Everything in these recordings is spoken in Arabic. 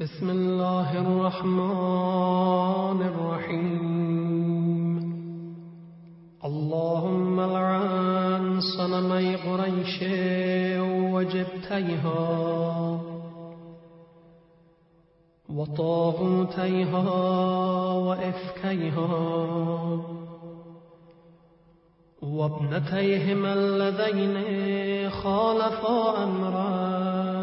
بسم الله الرحمن الرحيم اللهم لعن صنمي قريش وجبتيها وطاغوتيها وإفكيها وابنتيهما اللذين خالفا أمرك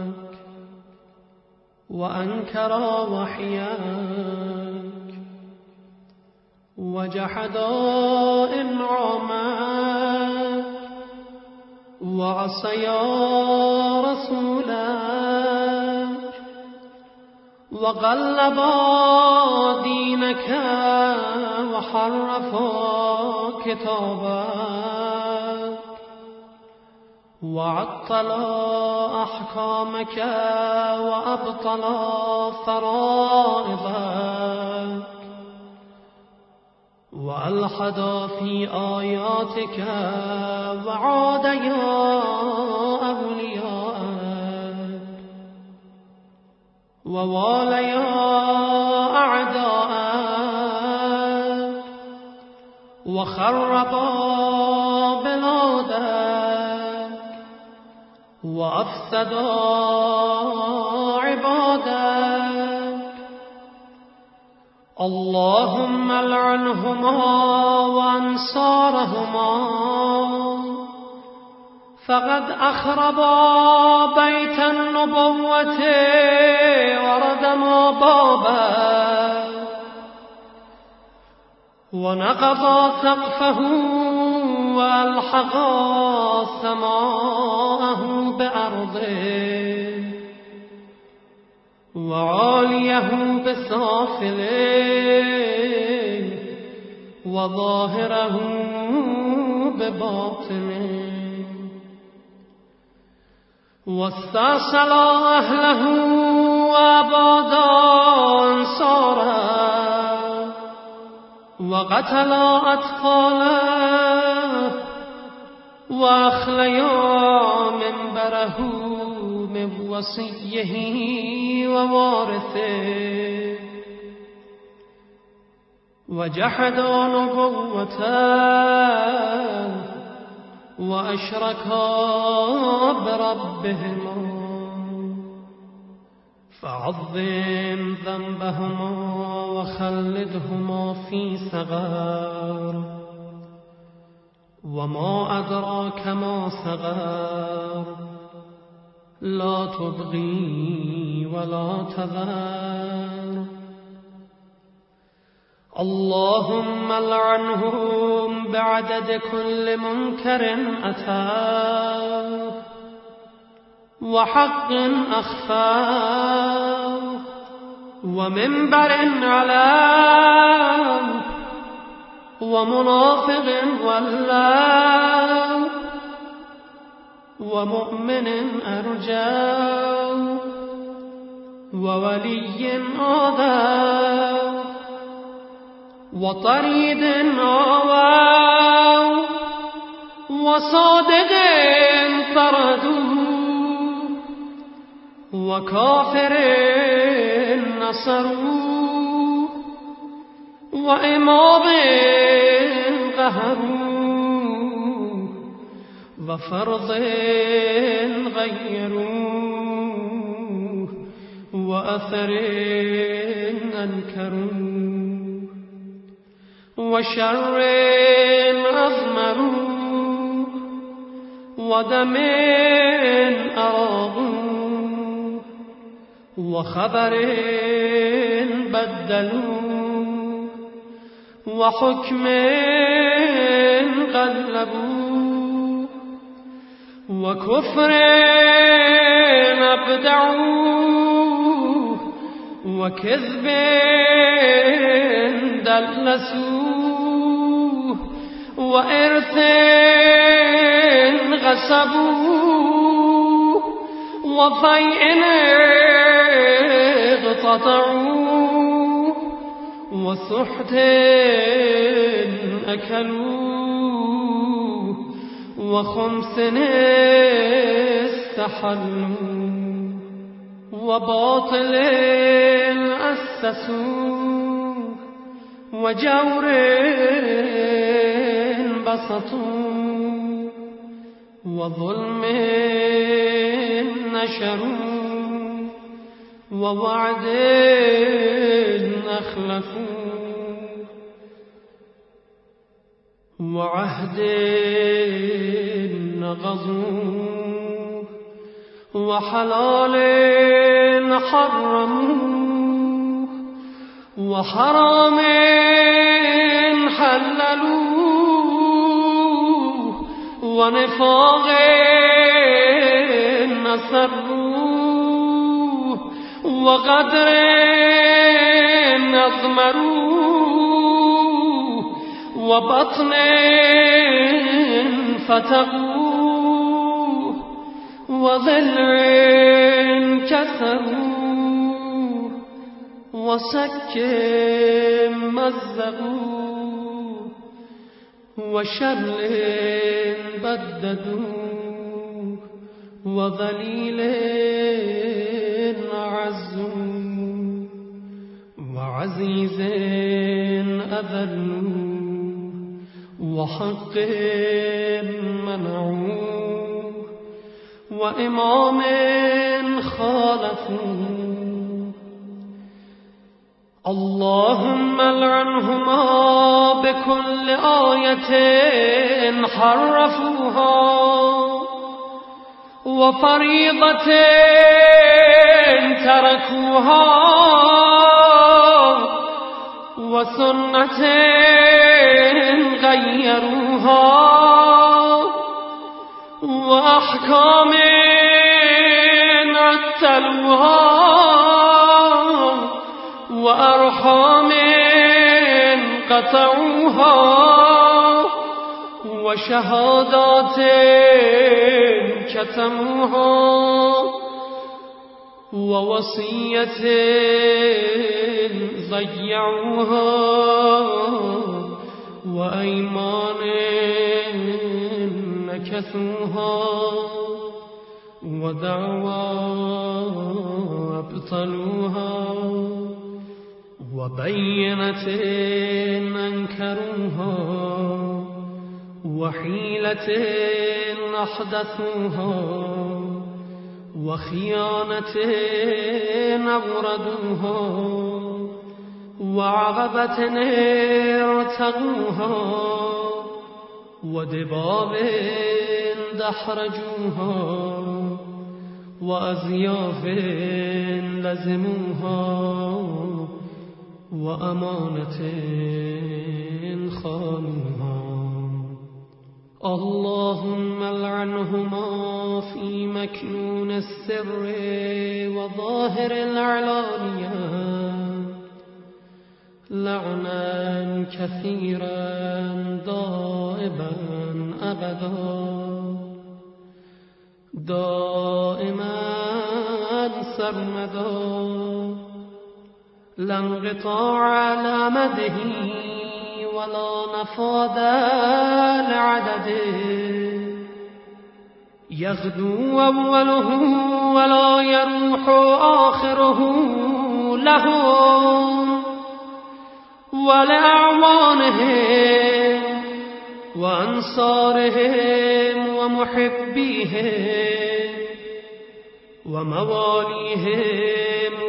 وأنكرا وحياك وجحدا إنعامك وعصيا رسولك وغلبا دينك وحرفا كتابك. وعطلا أحكامك وأبطلا فرائضك. وألحدا في آياتك وعاد يا أولياءك. وواليا أعداءك. وخربا بلادك. وأفسدا عبادك. اللهم لعنهما وأنصارهما فقد أخربا بيت النبوة وردما بابا ونقضا سقفه وألحقا سماءه بأرضه وعاليه بسافله وظاهره بباطنه واستأصل أهله وأباد أنصاره وقتل أطفاله. وأخليا منبره من وصيه ووارثه. وجحدا نبوته وأشركا بربهما فعظم ذنبهما وخلدهما في سغار وما أدراك ما سغار لا تبغي ولا تذر. اللهم لعنهم بعدد كل منكر أتاه وحق أخفاه ومنبر علاه ومنافق ولاه ومؤمن أرجاه وولي آذاه وطريد آواه وصادق طردوه وكافر نصروه وإمام قهروه وفرض غيروه وأثر أنكروه وشر أضمروه ودم أراغوه وخبر بدلوه وحكم قلبوه وكفر أبدعوه وكذب دلسوه وإرث غصبوه وفيء اقتطعوه وسحت أكلوه وخمس استحلوا وباطل أسسوا وجور بسطوا وظلم نشروا ووعد أخلفوا وعهد غزوا وحلال حرموا وحرام حللوا ونفاق نصروا وقدر نضمروا وبطن فتقوا وظل كسروا وسك مزقوا وشل بددوا وظليل وعزيز أذلوا وحق منعوا وإمام خالفوا اللهم العنهما بكل آية حرفوها وفريضة تركوها وسنة غيروها وأحكام عتلوها وأرحام قطعوها وشهادات كتموها ووصية ضيعوها وأيمان نكثوها ودعوى أبطلوها وبينة أنكروها وحيلة أحدثوها وخيانة أوردوها وعغبة ارتقوها ودباب دحرجوها وأزياف لزموها وأمانة خانوها اللهم العنهما في مكنون السر وظاهر العلانية. لعنا كثيرا دائما أبدا. دائما سرمدا. لا انقطاع على مده. ولا نفاذ لعدده يغدو أوله ولا يروح آخره له. ولأعوانهم وأنصارهم ومحبيهم ومواليهم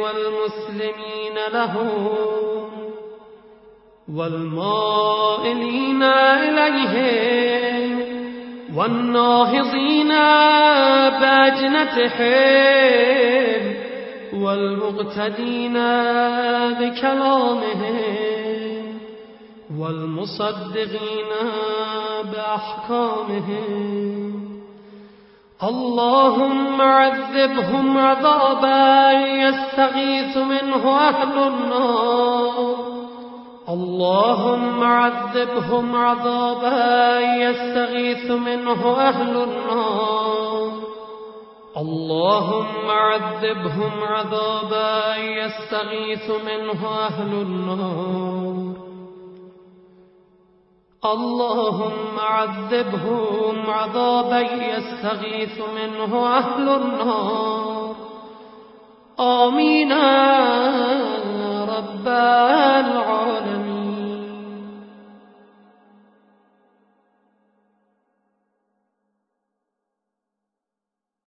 والمسلمين لهم والمائلين إليهم والناهضين باجنتهم والمقتدين بكلامهم والمصدقين بأحكامهم اللهم عذبهم عذابا يستغيث منه أهل النار. اللهم عذبهم عذابا يستغيث منه أهل النار. اللهم عذبهم عذابا يستغيث منه أهل النار. اللهم عذبهم عذابا يستغيث منه أهل النار. آمين رب العالمين.